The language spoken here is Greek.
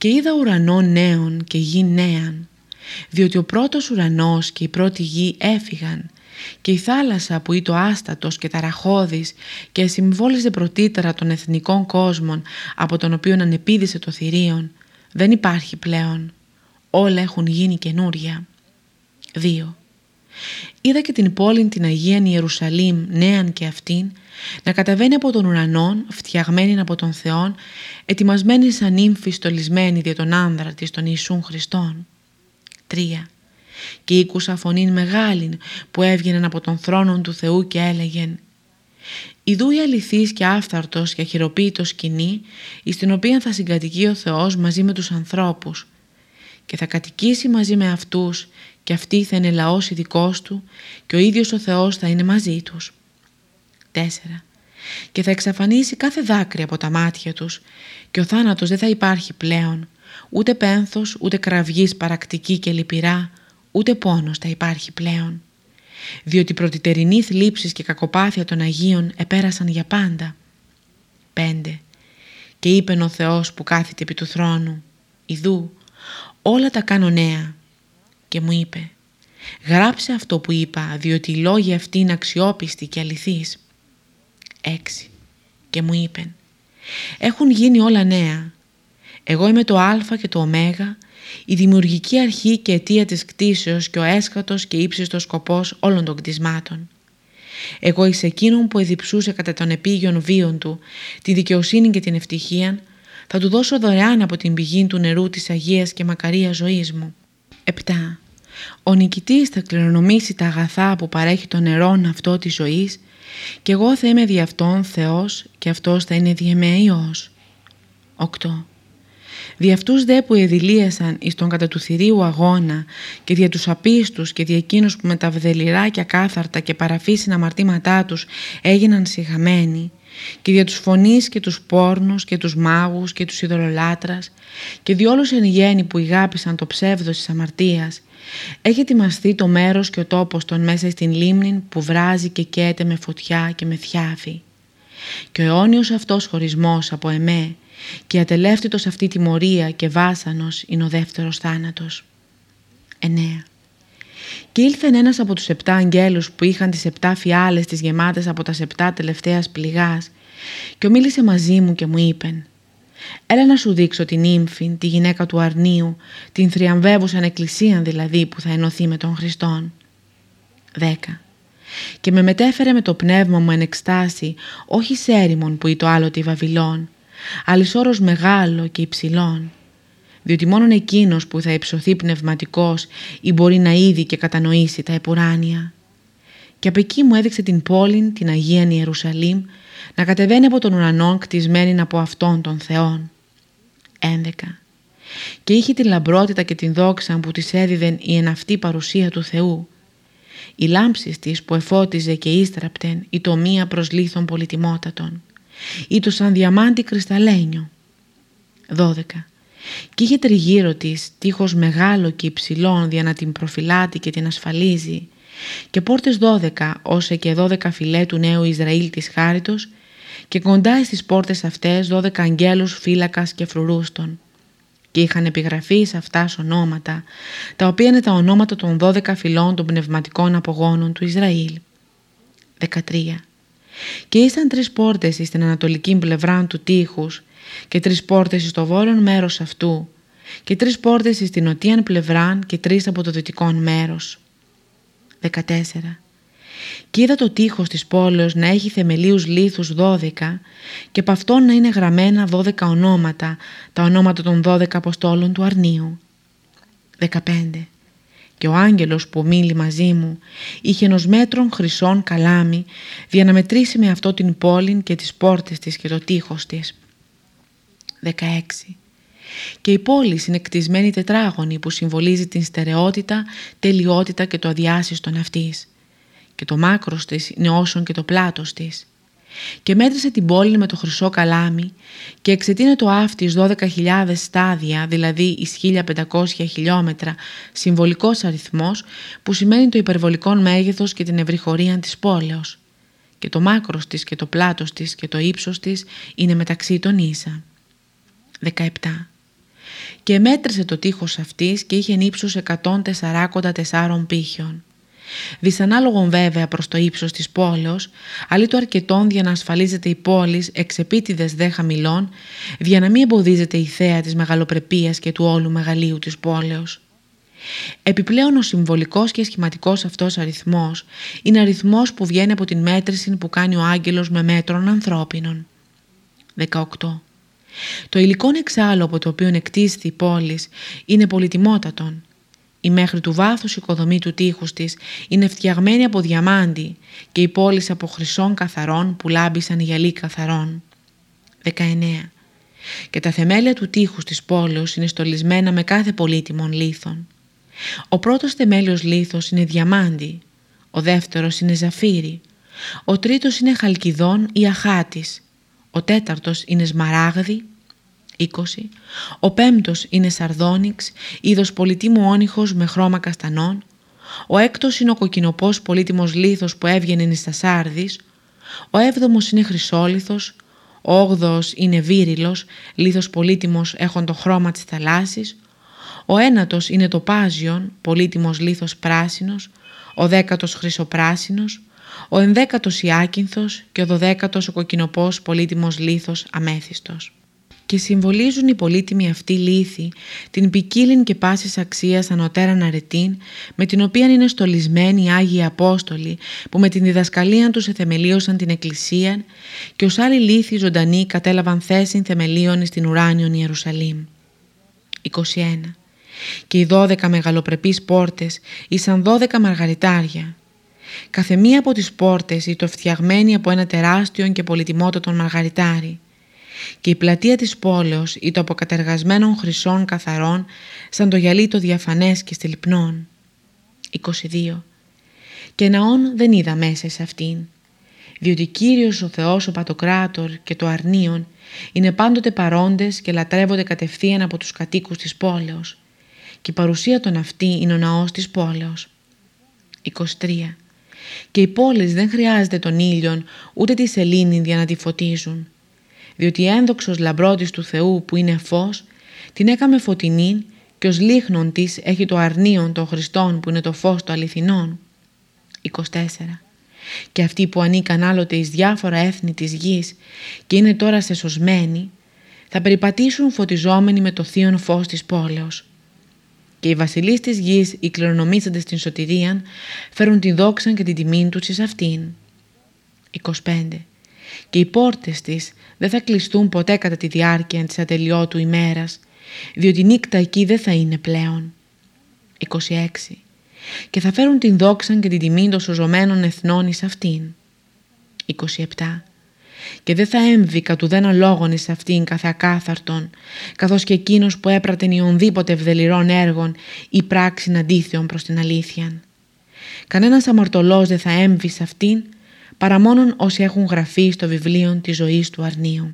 Και είδα ουρανό νέον και γη νέαν, διότι ο πρώτος ουρανός και η πρώτη γη έφυγαν και η θάλασσα που ήταν άστατος και ταραχώδης και συμβόλιζε πρωτήτερα των εθνικών κόσμων από τον οποίο ανεπίδησε το θηρίον, δεν υπάρχει πλέον. Όλα έχουν γίνει καινούρια. 2. Είδα και την πόλη την Αγία Ιερουσαλήμ νέαν και αυτήν να καταβαίνει από τον ουρανόν, φτιαγμένη από τον Θεόν, ετοιμασμένη σαν ύμφη στολισμένη δια τον άνδρα της τον Ιησούν Χριστόν. 3. Και ήκουσα φωνήν μεγάλην που έβγαινε από τον θρόνο του Θεού και έλεγεν Ιδού η αληθής και άφθαρτος και αχυροποίητος σκηνή εις την οποία θα συγκατοικεί ο Θεός μαζί με τους ανθρώπους και θα κατοικήσει μαζί με αυτούς και αυτοί θα είναι λαός ειδικός του και ο ίδιος ο Θεός θα είναι μαζί τους. 4. Και θα εξαφανίσει κάθε δάκρυ από τα μάτια τους και ο θάνατος δεν θα υπάρχει πλέον, ούτε πένθος, ούτε κραυγής παρακτική και λυπηρά, ούτε πόνος θα υπάρχει πλέον. Διότι πρωτητερινή θλίψεις και κακοπάθεια των Αγίων επέρασαν για πάντα. 5. Και είπεν ο Θεός που κάθεται επί του θρόνου, «Ιδού, όλα τα κάνω νέα». Και μου είπε, «Γράψε αυτό που είπα, διότι οι λόγοι αυτοί είναι αξιόπιστοι και αληθείς». 6. Και μου είπεν «Έχουν γίνει όλα νέα. Εγώ είμαι το α και το ω, η δημιουργική αρχή και αιτία της κτίσεως και ο έσχατος και ύψιστος σκοπός όλων των κτισμάτων. Εγώ εις εκείνον που εδιψούσε κατά των επίγειων βίων του τη δικαιοσύνη και την ευτυχία, θα του δώσω δωρεάν από την πηγή του νερού της Αγίας και μακαρίας ζωής μου. 7. Ο νικητής θα κληρονομήσει τα αγαθά που παρέχει το νερόν αυτό της ζωής και εγώ θα είμαι δι' αυτόν Θεός και αυτός θα είναι δι' εμέ Υιός. 8. Δι' αυτούς δε που εδηλίασαν εις τον κατά του θηρίου αγώνα και δια τους απίστους και δια εκείνους που με τα βδελυρά και ακάθαρτα και παραφύσιν αμαρτήματά τους έγιναν σιγαμένοι και δια τους φωνείς και τους πόρνους και τους μάγους και τους ειδωλολάτρας και δι' όλους εν γέννη που ηγάπησαν το ψεύδος της αμαρτίας έχει ετοιμαστεί το μέρος και ο τόπος των μέσα στην λίμνη που βράζει και καίται με φωτιά και με θιάφη. Και ο αιώνιος αυτός χωρισμός από εμέ και ατελεύτητος αυτή τιμωρία και βάσανος είναι ο δεύτερος θάνατος. 9. Και ήλθε ένας από τους επτά αγγέλους που είχαν τις επτά φιάλες τις γεμάτες από τα επτά τελευταίας πληγάς και μίλησε μαζί μου και μου είπεν Έλα να σου δείξω την ύμφη, τη γυναίκα του αρνίου, την θριαμβεύουσαν εκκλησία δηλαδή που θα ενωθεί με τον Χριστόν. 10. Και με μετέφερε με το πνεύμα μου εν εκστάση, όχι σε έρημον που το άλλο τη Βαβυλών, αλυσόρος μεγάλο και υψηλόν, διότι μόνον εκείνος που θα υψωθεί πνευματικός ή μπορεί να είδει και κατανοήσει τα επουράνια. Και από εκεί μου έδειξε την πόλη, την Αγία Ιερουσαλήμ, να κατεβαίνει από τον ουρανό κτισμένη από αυτόν τον Θεόν. 11. Και είχε την λαμπρότητα και την δόξα που της έδιδεν η εναυτή παρουσία του Θεού. Η λάμψης της που εφώτιζε και ίστραπτεν η τομία προς λίθων πολυτιμότατων ή το σαν διαμάντι κρυσταλλένιο. 12. Και είχε τριγύρω της τείχος μεγάλο και υψηλόν για να την προφυλάτει και την ασφαλίζει και πόρτες 12 όσε και 12 φυλέ του νέου Ισραήλ της χάριτος και κοντά στις πόρτες αυτές 12 αγγέλους φύλακας και φρουρούστων και είχαν επιγραφεί σε αυτά ονόματα, τα οποία είναι τα ονόματα των 12 φυλών των πνευματικών απογόνων του Ισραήλ. 13. Και ήσαν τρεις πόρτες στην ανατολική πλευρά του τείχους και τρεις πόρτες στο βόρειο μέρος αυτού και τρεις πόρτες στην νοτίαν πλευρά και τρεις από το δυτικό μέρος. 14. Και είδα το τείχος της πόλεως να έχει θεμελίους λίθους 12 και από αυτόν να είναι γραμμένα 12 ονόματα, τα ονόματα των 12 αποστόλων του Αρνίου. 15 και ο άγγελος που μίλη μαζί μου είχε ενός μέτρων χρυσών καλάμι για να μετρήσει με αυτό την πόλη και τις πόρτες της και το τείχος της. 16. Και η πόλη είναι κτισμένη τετράγωνη που συμβολίζει την στερεότητα, τελειότητα και το αδιάσυστον αυτής. Και το μάκρος της είναι όσον και το πλάτος της και μέτρησε την πόλη με το χρυσό καλάμι και εξετείνε το άφτης 12.000 στάδια, δηλαδή εις 1.500 χιλιόμετρα, συμβολικός αριθμός που σημαίνει το υπερβολικό μέγεθος και την ευρυχωρία της πόλεως. Και το μάκρος της και το πλάτος της και το ύψος της είναι μεταξύ των ίσα. 17. και μέτρησε το τείχος αυτής και είχε ύψος 144 πύχιων. Δυσανάλογον βέβαια προς το ύψος της πόλεως, αλλή το αρκετόν για να ασφαλίζεται η πόλης εξεπίτηδες δε χαμηλών, για να μην εμποδίζεται η θέα της μεγαλοπρεπίας και του όλου μεγαλείου της πόλεως. Επιπλέον ο συμβολικός και σχηματικός αυτός αριθμός είναι αριθμός που βγαίνει από την μέτρηση που κάνει ο άγγελος με μέτρων ανθρώπινων. 18. Το υλικό εξάλλου από το οποίο εκτίστη η πόλης είναι πολυτιμότατον. Η μέχρι του βάθους οικοδομή του τείχους της είναι φτιαγμένη από διαμάντι και η πόλης από χρυσών καθαρών που λάμπησαν γυαλί καθαρών. 19. Και τα θεμέλια του τείχους της πόλεως είναι στολισμένα με κάθε πολύτιμων λίθων. Ο πρώτος θεμέλιος λίθος είναι διαμάντι, ο δεύτερος είναι ζαφύρι, ο τρίτος είναι χαλκιδόν ή αχάτης, ο τέταρτος είναι σμαράγδι, 20, ο πέμπτος είναι σαρδόνιξ, είδος πολυτίμου όνυχος με χρώμα καστανών, ο έκτος είναι ο κοκκινοπός πολύτιμος λίθος που έβγαινε εις τα σάρδης, ο έβδομος είναι χρυσόλιθος, ο όγδοος είναι βύριλος, λίθος πολύτιμος έχον το χρώμα της θαλάσσης, ο ένατος είναι το πάζιον, πολύτιμος λίθος πράσινος, ο δέκατος χρυσοπράσινος, ο ενδέκατος ιάκυνθος και ο δωδέκατος ο κοκκινοπός πολύτιμος λίθος αμέθιστος. Και συμβολίζουν οι πολύτιμοι αυτοί λίθοι την ποικίλην και πάσης αξίας ανωτέραν αρετήν με την οποία είναι στολισμένοι οι Άγιοι Απόστολοι που με την διδασκαλία τους εθεμελίωσαν την Εκκλησία και ως άλλοι λίθοι ζωντανοί κατέλαβαν θέση θεμελίων στην ουράνιον Ιερουσαλήμ. 21 και οι δώδεκα μεγαλοπρεπείς πόρτες ήσαν δώδεκα μαργαριτάρια. Κάθε μία από τις πόρτες ήταν φτιαγμένη από ένα τεράστιο και πολυτιμότατο μαργαριτάρι και η πλατεία της πόλεως ήταν από κατεργασμένων χρυσών καθαρών σαν το γυαλί το διαφανές και στυλπνών. 22. Και ναόν δεν είδα μέσα σε αυτήν, διότι Κύριος ο Θεός ο Πατοκράτορ και το Αρνίον είναι πάντοτε παρόντες και λατρεύονται κατευθείαν από τους κατοίκους της πόλεως και η παρουσία των αυτή είναι ο ναός της πόλεως. 23. Και οι πόλεις δεν χρειάζεται τον ήλιον ούτε τη σελήνη για να τη φωτίζουν, διότι ένδοξος λαμπρότης του Θεού που είναι φως την έκαμε φωτεινή και ως λίχνον της έχει το αρνίον των Χριστών που είναι το φως του αληθινών. 24. Και αυτοί που ανήκαν άλλοτε εις διάφορα έθνη της γης και είναι τώρα σεσωσμένοι, θα περιπατήσουν φωτιζόμενοι με το θείον φως της πόλεως και οι βασιλείς της γης, οι κληρονομήσαντες στην σωτηρία, φέρουν τη δόξα και την τιμή τους εις αυτήν. 25. Και οι πόρτες της δεν θα κλειστούν ποτέ κατά τη διάρκεια της ατελειώτου ημέρας, διότι νύχτα εκεί δεν θα είναι πλέον. 26. Και θα φέρουν την δόξα και την τιμή των σωζωμένων εθνών εις αυτήν. 27 και δεν θα έμβει κατ' ουδένα λόγων εις αυτήν κάθε ακάθαρτον, καθώς και εκείνος που έπρατεν ιονδήποτε ευδελιρών έργων ή πράξην αντίθεων προς την αλήθεια. Κανένας αμαρτωλός δεν θα έμβει σε αυτήν, παρά μόνον όσοι έχουν γραφεί στο βιβλίο της ζωής του αρνίου.